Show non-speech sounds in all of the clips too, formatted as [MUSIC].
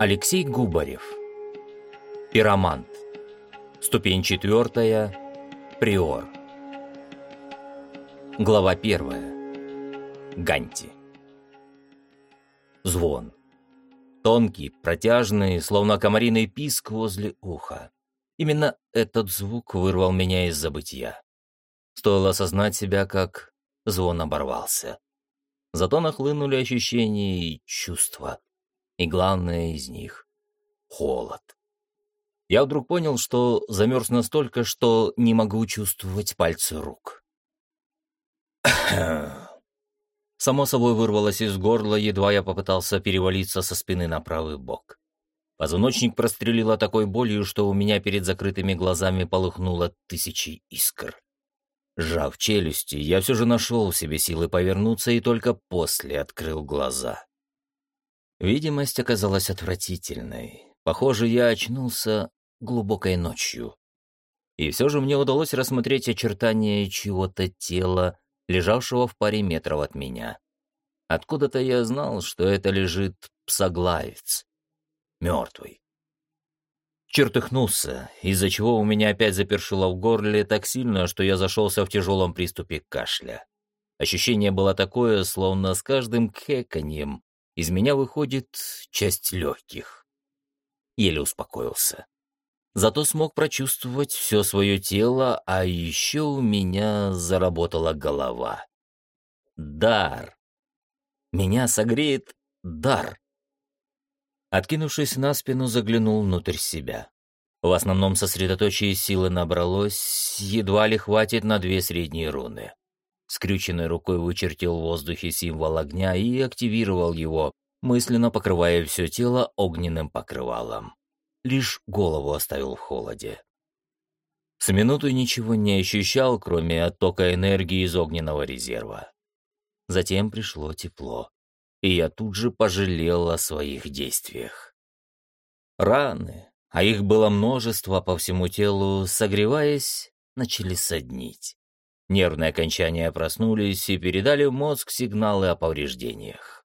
Алексей Губарев. Пиромант. Ступень четвертая. Приор. Глава первая. Ганти. Звон. Тонкий, протяжный, словно комариный писк возле уха. Именно этот звук вырвал меня из забытия. Стоило осознать себя, как звон оборвался. Зато нахлынули ощущения и чувства и главное из них — холод. Я вдруг понял, что замерз настолько, что не могу чувствовать пальцы рук. [CLEARS THROAT] Само собой вырвалось из горла, едва я попытался перевалиться со спины на правый бок. Позвоночник прострелило такой болью, что у меня перед закрытыми глазами полыхнуло тысячи искр. Сжав челюсти, я все же нашел в себе силы повернуться и только после открыл глаза. Видимость оказалась отвратительной. Похоже, я очнулся глубокой ночью. И все же мне удалось рассмотреть очертания чего-то тела, лежавшего в паре метров от меня. Откуда-то я знал, что это лежит псоглавец. Мертвый. Чертыхнулся, из-за чего у меня опять запершило в горле так сильно, что я зашелся в тяжелом приступе кашля. Ощущение было такое, словно с каждым кхеканьем из меня выходит часть легких. Еле успокоился. Зато смог прочувствовать все свое тело, а еще у меня заработала голова. Дар. Меня согреет дар. Откинувшись на спину, заглянул внутрь себя. В основном сосредоточие силы набралось, едва ли хватит на две средние руны. Скрюченной рукой вычертил в воздухе символ огня и активировал его, мысленно покрывая все тело огненным покрывалом. Лишь голову оставил в холоде. С минуту ничего не ощущал, кроме оттока энергии из огненного резерва. Затем пришло тепло, и я тут же пожалел о своих действиях. Раны, а их было множество по всему телу, согреваясь, начали соднить. Нервные окончания проснулись и передали в мозг сигналы о повреждениях.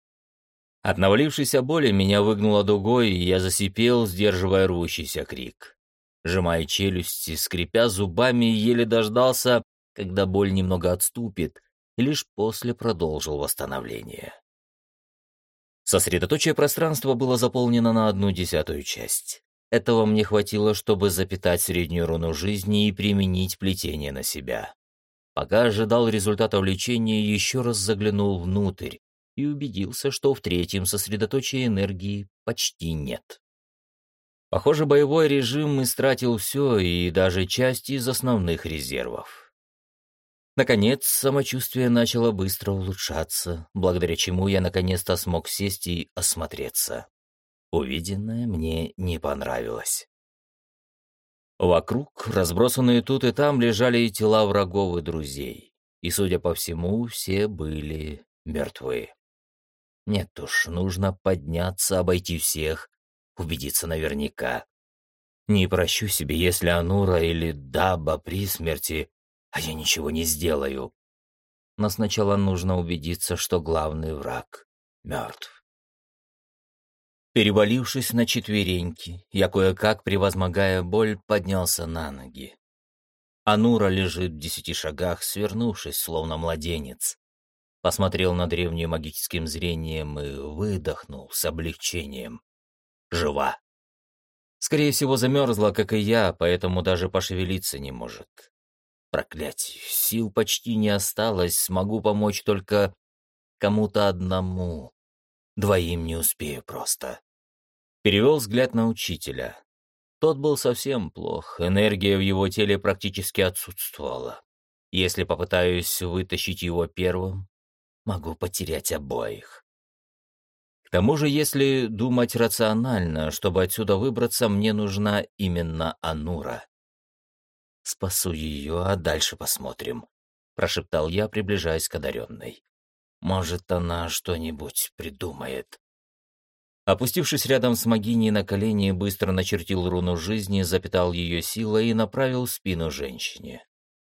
От навалившейся боли меня выгнуло дугой, и я засипел, сдерживая рвущийся крик. Сжимая челюсти, скрипя зубами, еле дождался, когда боль немного отступит, и лишь после продолжил восстановление. Сосредоточие пространства было заполнено на одну десятую часть. Этого мне хватило, чтобы запитать среднюю руну жизни и применить плетение на себя. Пока ожидал результатов лечения, еще раз заглянул внутрь и убедился, что в третьем сосредоточии энергии почти нет. Похоже, боевой режим истратил все и даже часть из основных резервов. Наконец, самочувствие начало быстро улучшаться, благодаря чему я наконец-то смог сесть и осмотреться. Увиденное мне не понравилось. Вокруг, разбросанные тут и там, лежали тела врагов и друзей. И, судя по всему, все были мертвы. Нет уж, нужно подняться, обойти всех, убедиться наверняка. Не прощу себе, если Анура или Даба при смерти, а я ничего не сделаю. Но сначала нужно убедиться, что главный враг мертв. Перевалившись на четвереньки, я кое-как, превозмогая боль, поднялся на ноги. Анура лежит в десяти шагах, свернувшись, словно младенец. Посмотрел на древнюю магическим зрением и выдохнул с облегчением. Жива. Скорее всего, замерзла, как и я, поэтому даже пошевелиться не может. Проклятие, сил почти не осталось, смогу помочь только кому-то одному. Двоим не успею просто. Перевел взгляд на учителя. Тот был совсем плох, энергия в его теле практически отсутствовала. Если попытаюсь вытащить его первым, могу потерять обоих. К тому же, если думать рационально, чтобы отсюда выбраться, мне нужна именно Анура. Спасу ее, а дальше посмотрим, — прошептал я, приближаясь к одаренной. Может, она что-нибудь придумает. Опустившись рядом с Магиней на колени, быстро начертил руну жизни, запитал ее силой и направил спину женщине.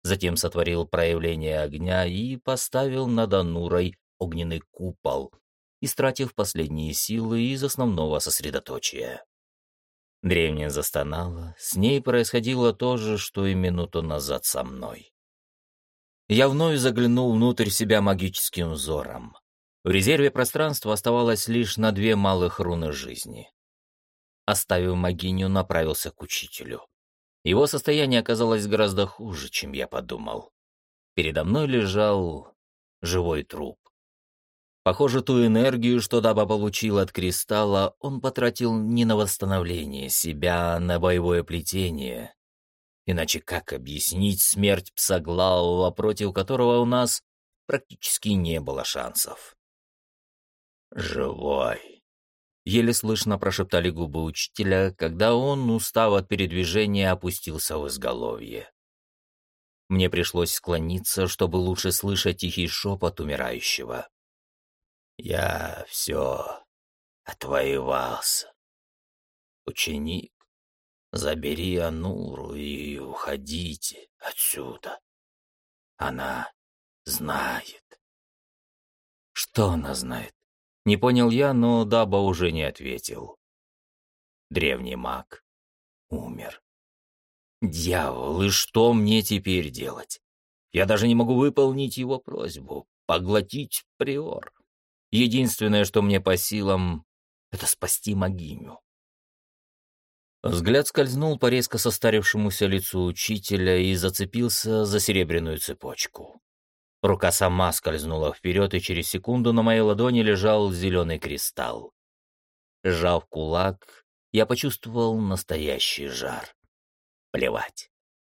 Затем сотворил проявление огня и поставил над Анурой огненный купол, истратив последние силы из основного сосредоточия. Древняя застонала, с ней происходило то же, что и минуту назад со мной. Я вновь заглянул внутрь себя магическим взором. В резерве пространства оставалось лишь на две малых руны жизни. Оставив магиню, направился к учителю. Его состояние оказалось гораздо хуже, чем я подумал. Передо мной лежал живой труп. Похоже, ту энергию, что Даба получил от кристалла, он потратил не на восстановление себя, а на боевое плетение. Иначе как объяснить смерть псоглавого, против которого у нас практически не было шансов? «Живой!» — еле слышно прошептали губы учителя, когда он, устав от передвижения, опустился в изголовье. Мне пришлось склониться, чтобы лучше слышать тихий шепот умирающего. Я все отвоевался. Ученик, забери Ануру и уходите отсюда. Она знает. Что она знает? Не понял я, но Даба уже не ответил. Древний маг умер. Дьявол, и что мне теперь делать? Я даже не могу выполнить его просьбу — поглотить приор. Единственное, что мне по силам, это спасти Магиню. Взгляд скользнул по резко состарившемуся лицу учителя и зацепился за серебряную цепочку. Рука сама скользнула вперед, и через секунду на моей ладони лежал зеленый кристалл. Сжав кулак, я почувствовал настоящий жар. Плевать.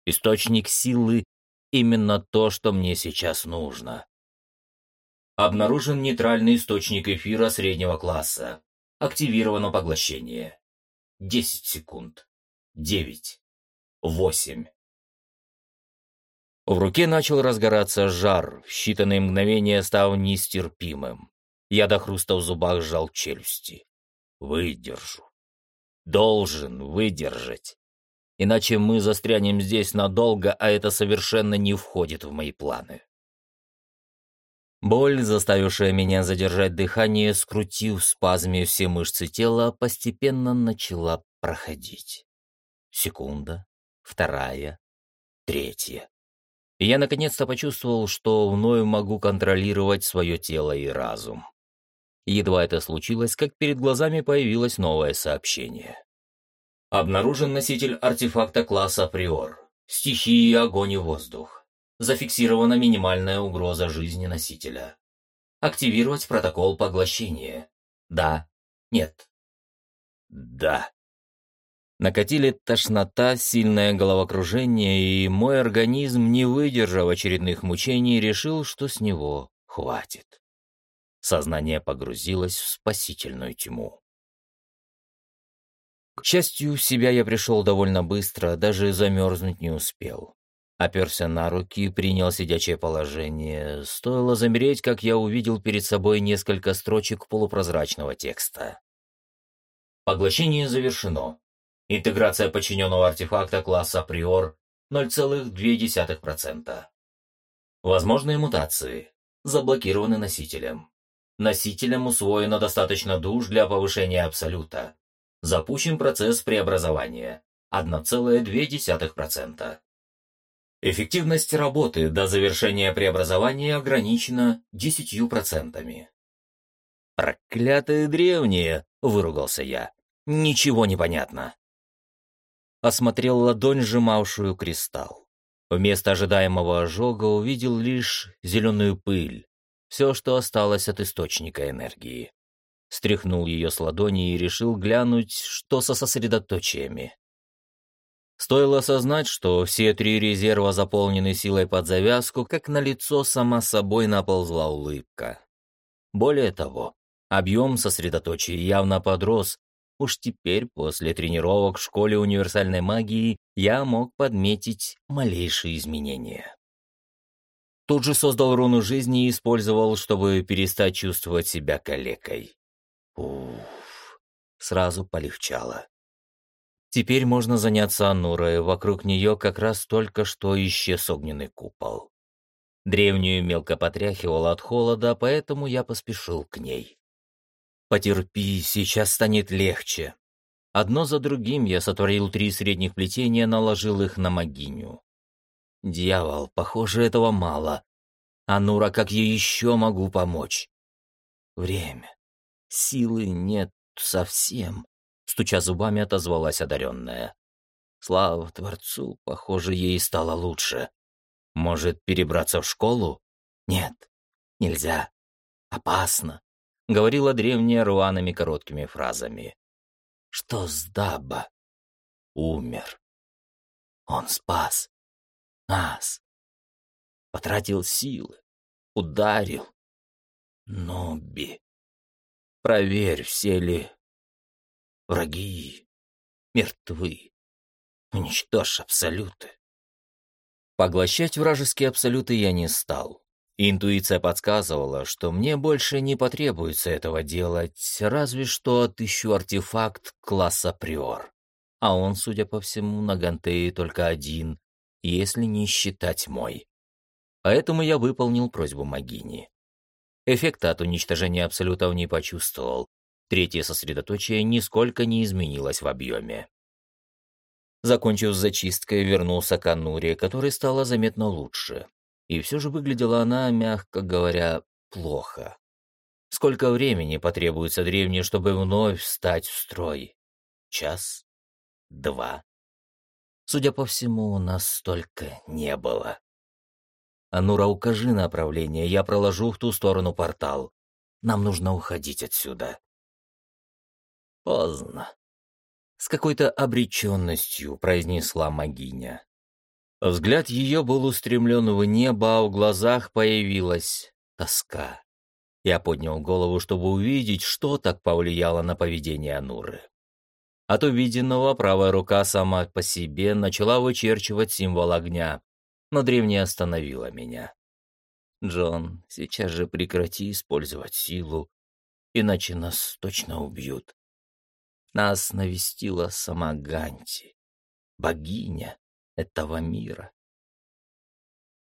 Источник силы — именно то, что мне сейчас нужно. Обнаружен нейтральный источник эфира среднего класса. Активировано поглощение. 10 секунд. 9. 8. В руке начал разгораться жар, в считанные мгновения став нестерпимым. Я до хруста в зубах сжал челюсти. Выдержу. Должен выдержать. Иначе мы застрянем здесь надолго, а это совершенно не входит в мои планы. Боль, заставившая меня задержать дыхание, скрутив в спазме все мышцы тела, постепенно начала проходить. Секунда, вторая, третья. И я наконец-то почувствовал, что вновь могу контролировать свое тело и разум. Едва это случилось, как перед глазами появилось новое сообщение. Обнаружен носитель артефакта класса Приор. Стихии огонь и воздух зафиксирована минимальная угроза жизни носителя. Активировать протокол поглощения. Да. Нет. Да. Накатили тошнота, сильное головокружение, и мой организм, не выдержав очередных мучений, решил, что с него хватит. Сознание погрузилось в спасительную тьму. К счастью, в себя я пришел довольно быстро, даже замерзнуть не успел. Оперся на руки, принял сидячее положение. Стоило замереть, как я увидел перед собой несколько строчек полупрозрачного текста. Поглощение завершено. Интеграция подчиненного артефакта класса Приор 0,2%. Возможные мутации. Заблокированы носителем. Носителям усвоено достаточно душ для повышения абсолюта. Запущен процесс преобразования. 1,2%. Эффективность работы до завершения преобразования ограничена 10%. «Проклятые древние!» — выругался я. «Ничего не понятно». Осмотрел ладонь, сжимавшую кристалл. Вместо ожидаемого ожога увидел лишь зеленую пыль, все, что осталось от источника энергии. Стряхнул ее с ладони и решил глянуть, что со сосредоточиями. Стоило осознать, что все три резерва заполнены силой под завязку, как на лицо сама собой наползла улыбка. Более того, объем сосредоточия явно подрос. Уж теперь, после тренировок в школе универсальной магии, я мог подметить малейшие изменения. Тут же создал руну жизни и использовал, чтобы перестать чувствовать себя калекой. Уф, сразу полегчало. Теперь можно заняться Анурой, вокруг нее как раз только что исчез огненный купол. Древнюю мелко потряхивало от холода, поэтому я поспешил к ней. Потерпи, сейчас станет легче. Одно за другим я сотворил три средних плетения, наложил их на могиню. Дьявол, похоже, этого мало. Анура, как я еще могу помочь? Время. Силы нет совсем, стуча зубами, отозвалась одаренная. Слава Творцу, похоже, ей стало лучше. Может, перебраться в школу? Нет, нельзя. Опасно, говорила древняя рваными короткими фразами. Что с Даба? Умер. Он спас нас. Потратил силы, ударил. Ноби, проверь, все ли враги мертвы. Уничтожь абсолюты. Поглощать вражеские абсолюты я не стал. Интуиция подсказывала, что мне больше не потребуется этого делать, разве что отыщу артефакт класса Приор. А он, судя по всему, на Гантее только один, если не считать мой. Поэтому я выполнил просьбу Магини. Эффекта от уничтожения абсолютов не почувствовал. Третье сосредоточие нисколько не изменилось в объеме. Закончив с зачисткой, вернулся к Ануре, которой стало заметно лучше. И все же выглядела она, мягко говоря, плохо. Сколько времени потребуется древней, чтобы вновь встать в строй? Час? Два? Судя по всему, у нас столько не было. Анура, укажи направление, я проложу в ту сторону портал. Нам нужно уходить отсюда. Поздно. С какой-то обреченностью произнесла магиня. Взгляд ее был устремлен в небо, а в глазах появилась тоска. Я поднял голову, чтобы увидеть, что так повлияло на поведение Ануры. От увиденного правая рука сама по себе начала вычерчивать символ огня, но древняя остановила меня. «Джон, сейчас же прекрати использовать силу, иначе нас точно убьют. Нас навестила сама Ганти, богиня этого мира.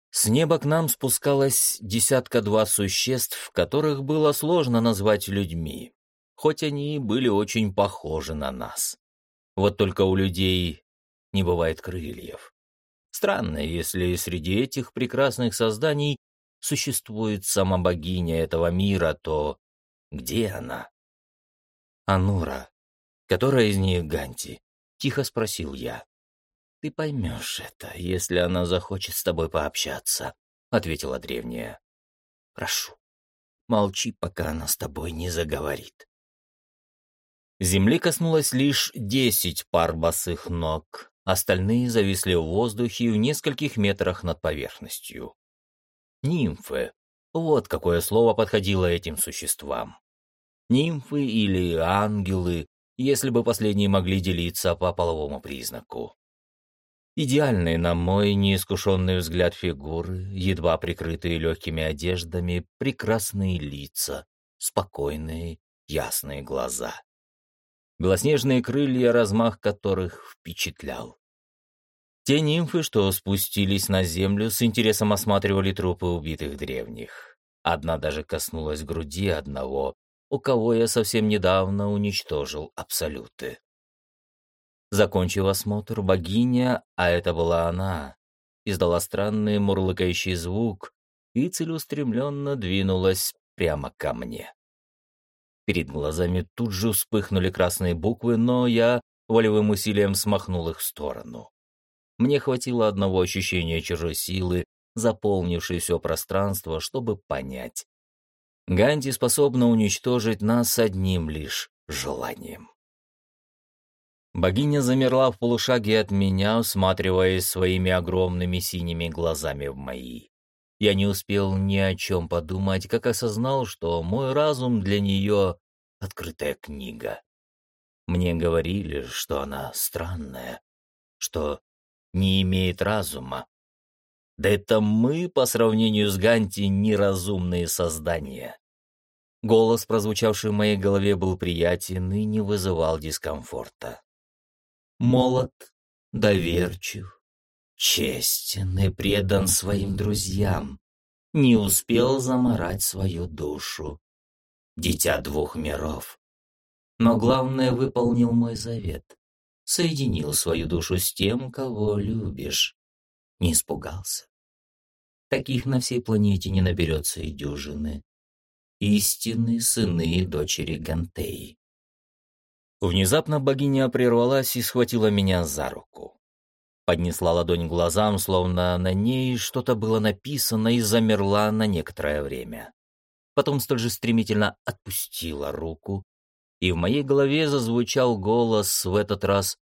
С неба к нам спускалось десятка-два существ, которых было сложно назвать людьми хоть они и были очень похожи на нас. Вот только у людей не бывает крыльев. Странно, если среди этих прекрасных созданий существует сама богиня этого мира, то где она? Анура, которая из них Ганти, тихо спросил я. Ты поймешь это, если она захочет с тобой пообщаться, ответила древняя. Прошу, молчи, пока она с тобой не заговорит. Земли коснулось лишь десять пар босых ног, остальные зависли в воздухе в нескольких метрах над поверхностью. Нимфы. Вот какое слово подходило этим существам. Нимфы или ангелы, если бы последние могли делиться по половому признаку. Идеальные, на мой неискушенный взгляд, фигуры, едва прикрытые легкими одеждами, прекрасные лица, спокойные, ясные глаза белоснежные крылья, размах которых впечатлял. Те нимфы, что спустились на землю, с интересом осматривали трупы убитых древних. Одна даже коснулась груди одного, у кого я совсем недавно уничтожил абсолюты. Закончив осмотр, богиня, а это была она, издала странный мурлыкающий звук и целеустремленно двинулась прямо ко мне. Перед глазами тут же вспыхнули красные буквы, но я волевым усилием смахнул их в сторону. Мне хватило одного ощущения чужой силы, заполнившей все пространство, чтобы понять. Ганди способна уничтожить нас одним лишь желанием. Богиня замерла в полушаге от меня, усматриваясь своими огромными синими глазами в мои. Я не успел ни о чем подумать, как осознал, что мой разум для нее — открытая книга. Мне говорили, что она странная, что не имеет разума. Да это мы, по сравнению с Ганти, неразумные создания. Голос, прозвучавший в моей голове, был приятен и не вызывал дискомфорта. Молод, доверчив, честен и предан своим друзьям, не успел заморать свою душу. дитя двух миров. Но главное, выполнил мой завет. Соединил свою душу с тем, кого любишь. Не испугался. Таких на всей планете не наберется и дюжины. Истинные сыны и дочери Гантеи. Внезапно богиня прервалась и схватила меня за руку. Поднесла ладонь глазам, словно на ней что-то было написано, и замерла на некоторое время. Потом столь же стремительно отпустила руку, и в моей голове зазвучал голос в этот раз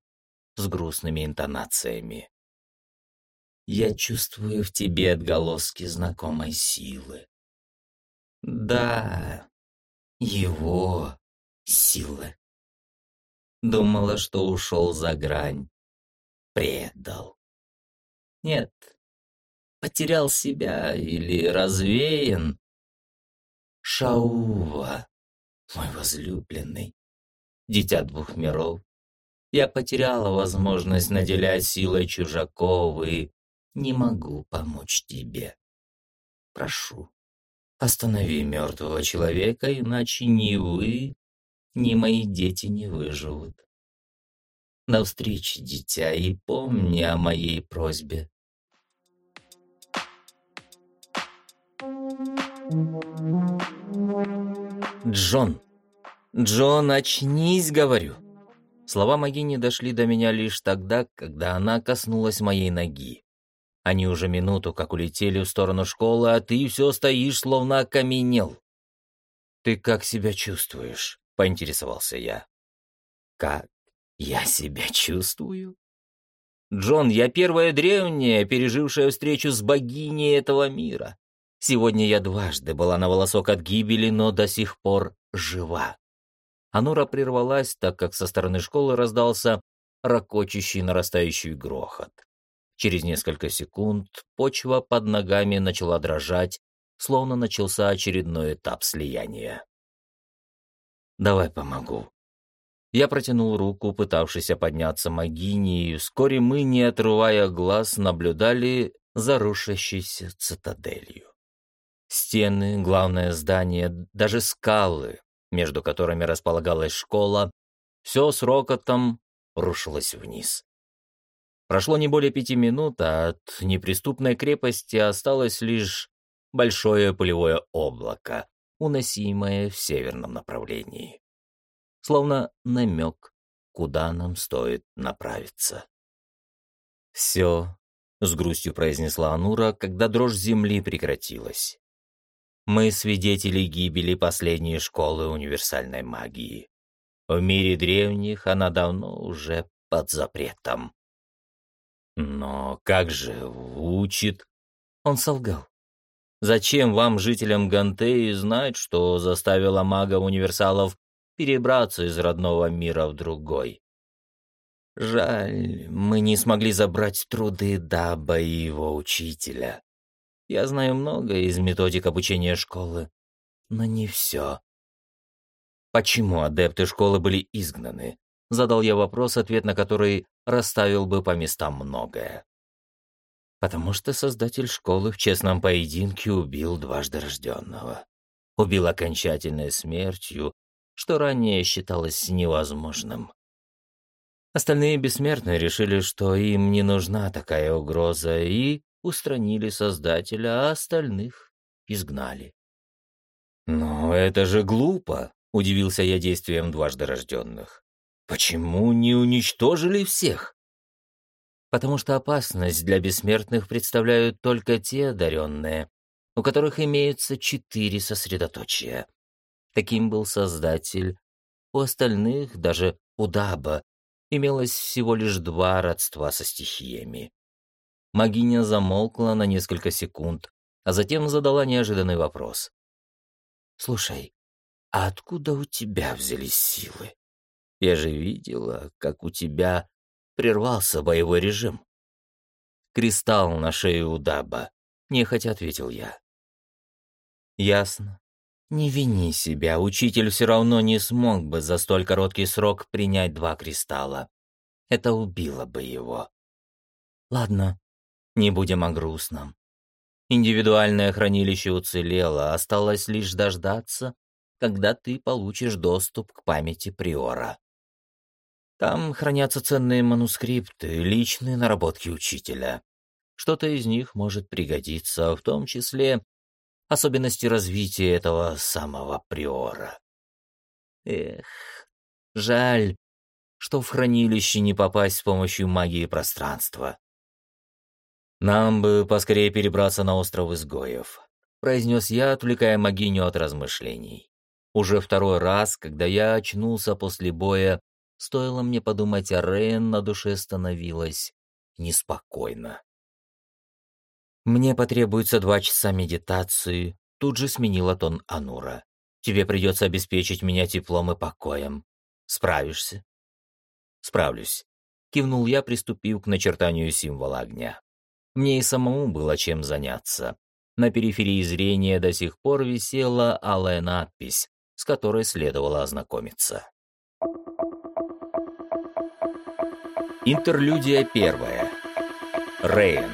с грустными интонациями. «Я чувствую в тебе отголоски знакомой силы. Да, его силы. Думала, что ушел за грань. Предал. Нет, потерял себя или развеян. Шаува, мой возлюбленный, дитя двух миров, я потеряла возможность наделять силой чужаков и не могу помочь тебе. Прошу, останови мертвого человека, иначе ни вы, ни мои дети не выживут. До встречи, дитя, и помни о моей просьбе. Джон, Джон, очнись, говорю. Слова Магини дошли до меня лишь тогда, когда она коснулась моей ноги. Они уже минуту как улетели в сторону школы, а ты все стоишь, словно окаменел. «Ты как себя чувствуешь?» — поинтересовался я. «Как я себя чувствую?» «Джон, я первая древняя, пережившая встречу с богиней этого мира. Сегодня я дважды была на волосок от гибели, но до сих пор жива. Анура прервалась, так как со стороны школы раздался ракочущий нарастающий грохот. Через несколько секунд почва под ногами начала дрожать, словно начался очередной этап слияния. «Давай помогу». Я протянул руку, пытавшийся подняться Магини, и вскоре мы, не отрывая глаз, наблюдали за рушащейся цитаделью. Стены, главное здание, даже скалы, между которыми располагалась школа, все с рокотом рушилось вниз. Прошло не более пяти минут, а от неприступной крепости осталось лишь большое пылевое облако, уносимое в северном направлении. Словно намек, куда нам стоит направиться. «Все», — с грустью произнесла Анура, когда дрожь земли прекратилась. Мы свидетели гибели последней школы универсальной магии. В мире древних она давно уже под запретом. Но как же учит? Он солгал. Зачем вам, жителям Гантеи, знать, что заставило мага-универсалов перебраться из родного мира в другой? Жаль, мы не смогли забрать труды Даба и его учителя. Я знаю много из методик обучения школы, но не все. Почему адепты школы были изгнаны? Задал я вопрос, ответ на который расставил бы по местам многое. Потому что создатель школы в честном поединке убил дважды рожденного. Убил окончательной смертью, что ранее считалось невозможным. Остальные бессмертные решили, что им не нужна такая угроза, и устранили создателя, а остальных изгнали. «Но это же глупо!» — удивился я действием дважды рожденных. «Почему не уничтожили всех?» «Потому что опасность для бессмертных представляют только те одаренные, у которых имеются четыре сосредоточия. Таким был Создатель. У остальных, даже у Даба, имелось всего лишь два родства со стихиями. Магиня замолкла на несколько секунд, а затем задала неожиданный вопрос. «Слушай, а откуда у тебя взялись силы? Я же видела, как у тебя прервался боевой режим». «Кристалл на шее у Даба», — нехотя ответил я. «Ясно. Не вини себя, учитель все равно не смог бы за столь короткий срок принять два кристалла. Это убило бы его. Ладно, не будем о грустном. Индивидуальное хранилище уцелело, осталось лишь дождаться, когда ты получишь доступ к памяти Приора. Там хранятся ценные манускрипты, личные наработки учителя. Что-то из них может пригодиться, в том числе особенности развития этого самого Приора. Эх, жаль, что в хранилище не попасть с помощью магии пространства. «Нам бы поскорее перебраться на остров изгоев», — произнес я, отвлекая могиню от размышлений. Уже второй раз, когда я очнулся после боя, стоило мне подумать о Рейн, на душе становилось неспокойно. «Мне потребуется два часа медитации», — тут же сменила тон Анура. «Тебе придется обеспечить меня теплом и покоем. Справишься?» «Справлюсь», — кивнул я, приступив к начертанию символа огня. Мне и самому было чем заняться. На периферии зрения до сих пор висела алая надпись, с которой следовало ознакомиться. Интерлюдия первая. Рейн.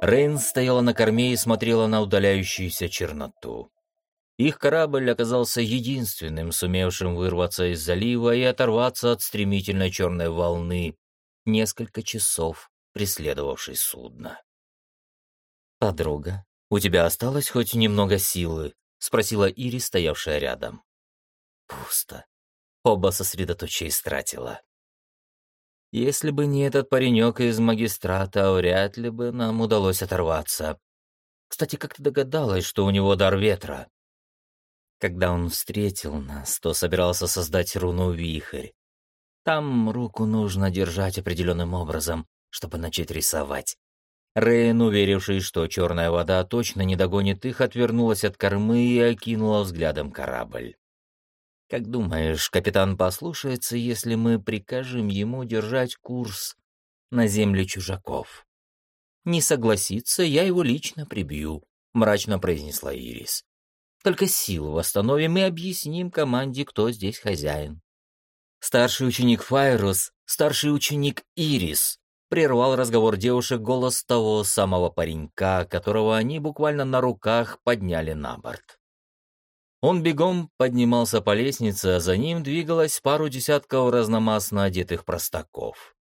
Рейн стояла на корме и смотрела на удаляющуюся черноту. Их корабль оказался единственным, сумевшим вырваться из залива и оторваться от стремительной черной волны, несколько часов преследовавшей судно. «Подруга, у тебя осталось хоть немного силы?» — спросила Ири, стоявшая рядом. Пусто. Оба сосредоточие истратила. Если бы не этот паренек из магистрата, вряд ли бы нам удалось оторваться. Кстати, как ты догадалась, что у него дар ветра? Когда он встретил нас, то собирался создать руну «Вихрь». Там руку нужно держать определенным образом, чтобы начать рисовать. Рейн, уверивший, что черная вода точно не догонит их, отвернулась от кормы и окинула взглядом корабль. «Как думаешь, капитан послушается, если мы прикажем ему держать курс на земли чужаков?» «Не согласится, я его лично прибью», — мрачно произнесла Ирис. «Только силу восстановим и объясним команде, кто здесь хозяин». Старший ученик Файрус, старший ученик Ирис, прервал разговор девушек голос того самого паренька, которого они буквально на руках подняли на борт. Он бегом поднимался по лестнице, а за ним двигалось пару десятков разномастно одетых простаков.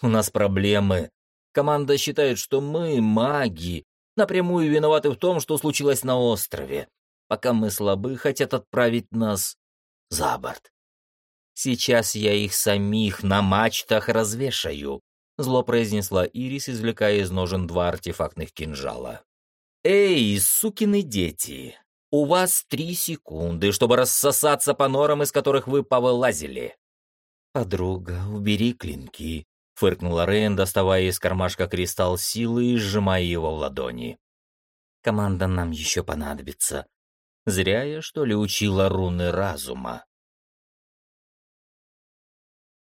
«У нас проблемы. Команда считает, что мы, маги, напрямую виноваты в том, что случилось на острове. Пока мы слабы, хотят отправить нас за борт. Сейчас я их самих на мачтах развешаю. Зло произнесла Ирис, извлекая из ножен два артефактных кинжала. «Эй, сукины дети! У вас три секунды, чтобы рассосаться по норам, из которых вы повылазили!» «Подруга, убери клинки!» — фыркнула Рейн, доставая из кармашка кристалл силы и сжимая его в ладони. «Команда нам еще понадобится. Зря я, что ли, учила руны разума».